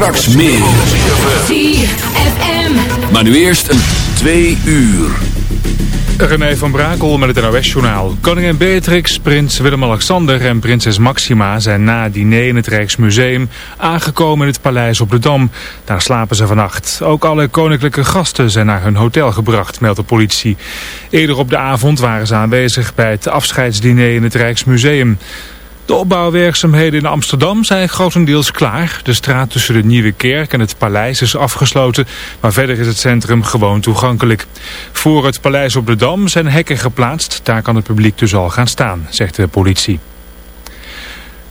Straks meer. ZFM. Maar nu eerst een twee uur. René van Brakel met het NOS-journaal. Koningin Beatrix, prins Willem-Alexander en prinses Maxima zijn na het diner in het Rijksmuseum aangekomen in het paleis op de Dam. Daar slapen ze vannacht. Ook alle koninklijke gasten zijn naar hun hotel gebracht, meldt de politie. Eerder op de avond waren ze aanwezig bij het afscheidsdiner in het Rijksmuseum. De opbouwwerkzaamheden in Amsterdam zijn grotendeels klaar. De straat tussen de Nieuwe Kerk en het paleis is afgesloten, maar verder is het centrum gewoon toegankelijk. Voor het paleis op de Dam zijn hekken geplaatst, daar kan het publiek dus al gaan staan, zegt de politie.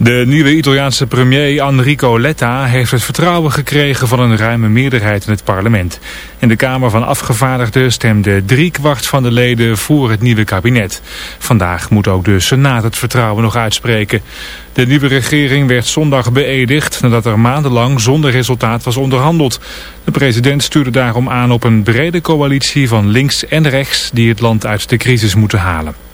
De nieuwe Italiaanse premier Enrico Letta heeft het vertrouwen gekregen van een ruime meerderheid in het parlement. In de Kamer van Afgevaardigden stemde driekwart van de leden voor het nieuwe kabinet. Vandaag moet ook de Senaat het vertrouwen nog uitspreken. De nieuwe regering werd zondag beëdigd nadat er maandenlang zonder resultaat was onderhandeld. De president stuurde daarom aan op een brede coalitie van links en rechts die het land uit de crisis moeten halen.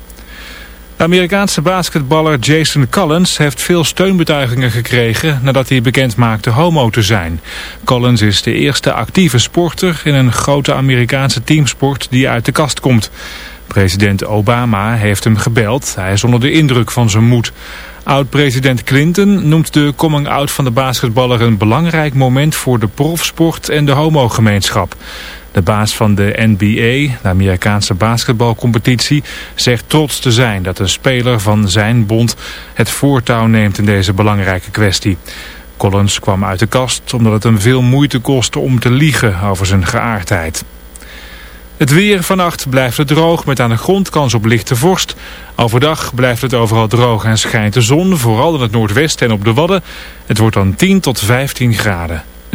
Amerikaanse basketballer Jason Collins heeft veel steunbetuigingen gekregen nadat hij bekend maakte homo te zijn. Collins is de eerste actieve sporter in een grote Amerikaanse teamsport die uit de kast komt. President Obama heeft hem gebeld. Hij is onder de indruk van zijn moed. Oud-president Clinton noemt de coming-out van de basketballer een belangrijk moment voor de profsport en de homogemeenschap. De baas van de NBA, de Amerikaanse basketbalcompetitie, zegt trots te zijn dat een speler van zijn bond het voortouw neemt in deze belangrijke kwestie. Collins kwam uit de kast omdat het hem veel moeite kostte om te liegen over zijn geaardheid. Het weer vannacht blijft het droog met aan de grond kans op lichte vorst. Overdag blijft het overal droog en schijnt de zon, vooral in het noordwesten en op de Wadden. Het wordt dan 10 tot 15 graden.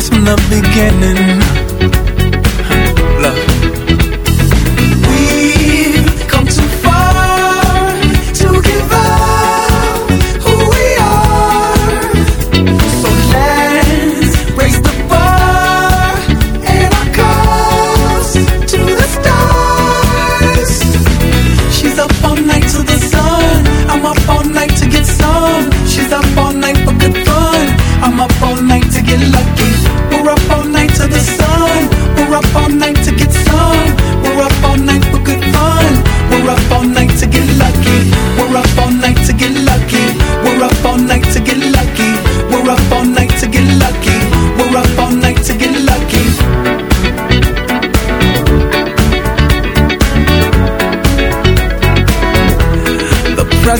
from the beginning.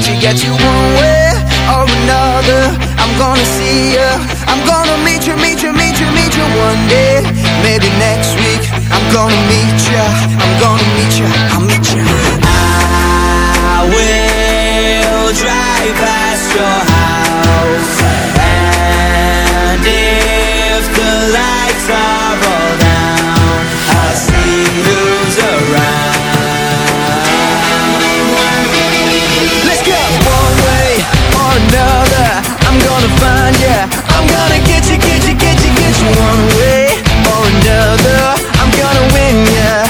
trying to get you one way or another I'm gonna see ya. I'm gonna meet you, meet you, meet you, meet you one day Maybe next week I'm gonna meet ya. I'm gonna meet ya. I'll meet ya. I will drive past your house And if the lights are on One way or another I'm gonna win ya.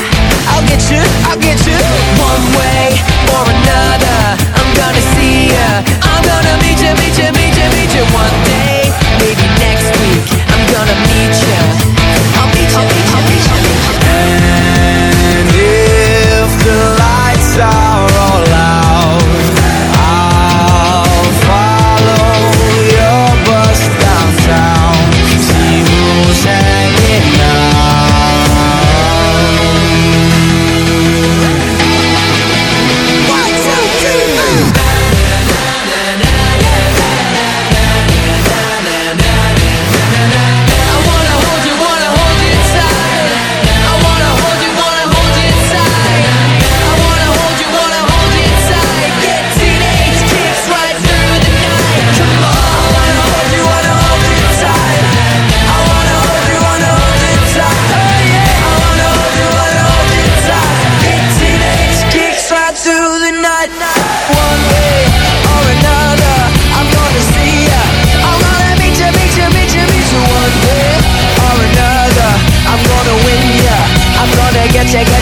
I'll get you, I'll get you One way or another I'm gonna see ya. I'm gonna meet ya, meet ya, meet ya, meet ya One day, maybe next week I'm gonna meet ya. I'll meet ya.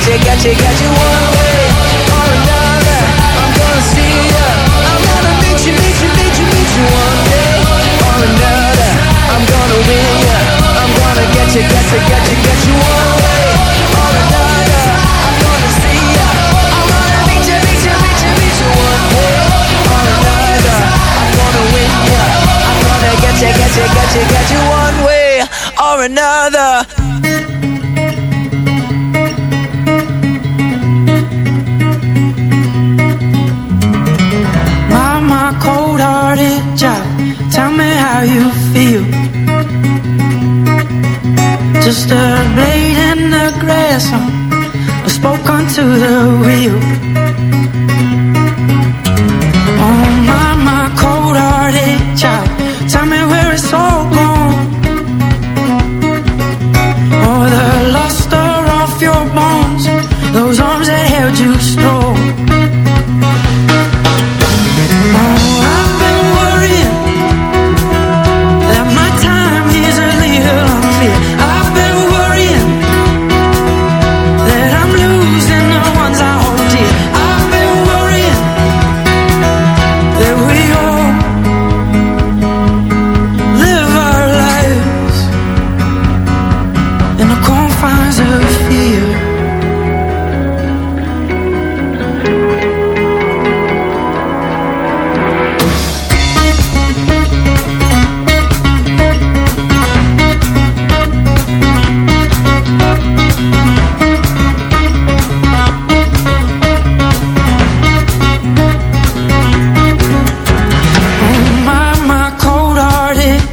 you, got you, got you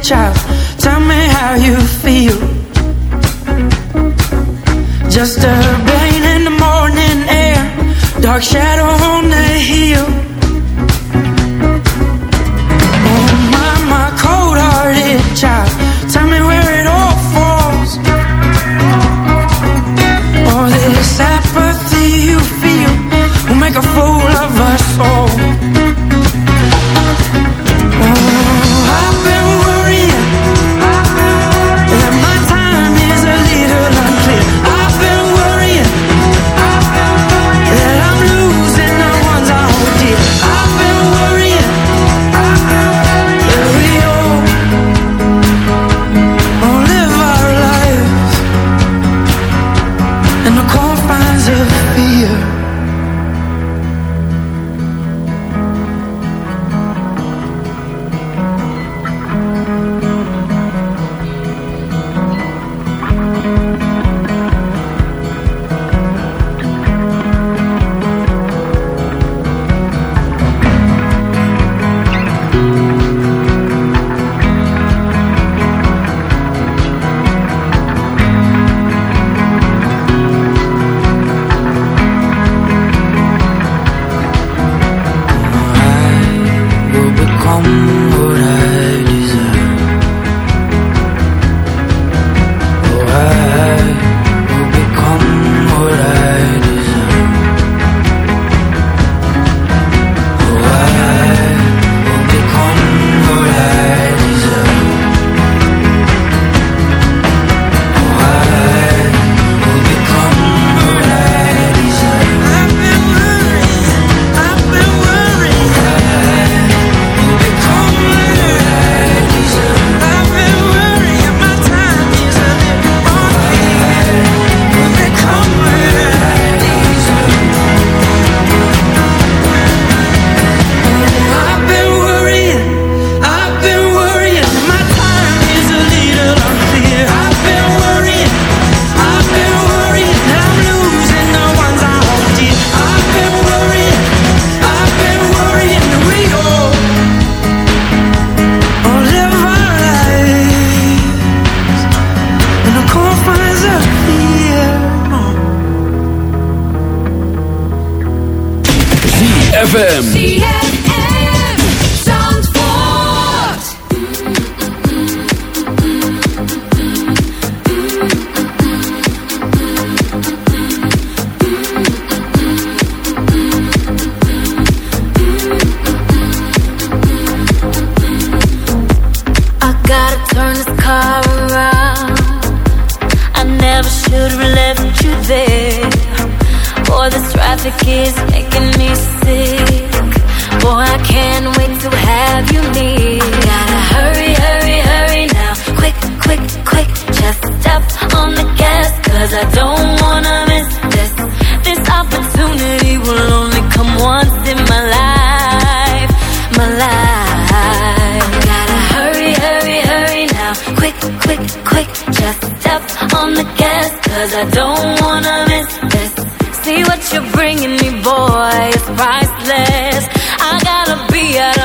child, tell me how you feel. Just a rain in the morning air, dark shadow.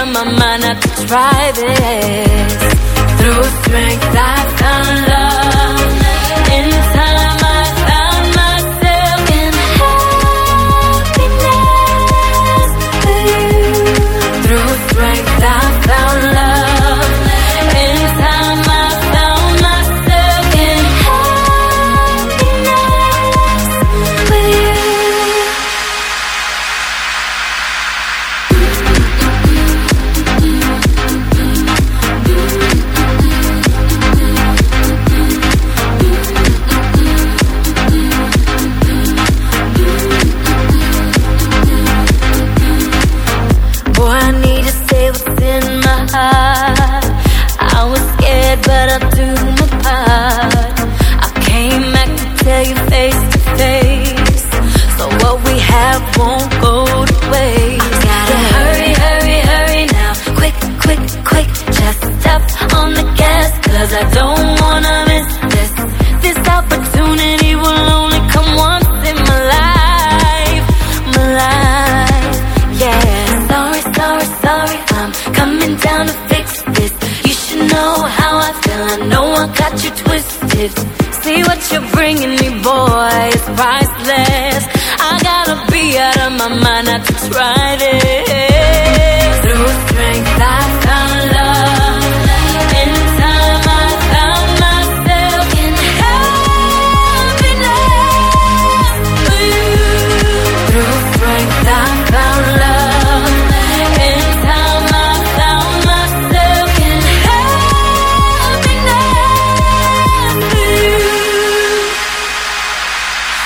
Of my mind not to try this. Through strength, I found love. In time, cause I don't wanna miss this. This opportunity will only come once in my life. My life, yeah. Sorry, sorry, sorry, I'm coming down to fix this. You should know how I feel. I know I got you twisted. See what you're bringing me, boy, it's priceless. I gotta be out of my mind not to try this. Through strength, I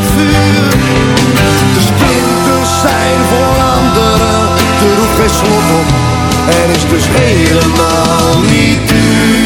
met vuur. De splinters zijn voor anderen. Er hoeft geen slot op. En is dus helemaal niet duur.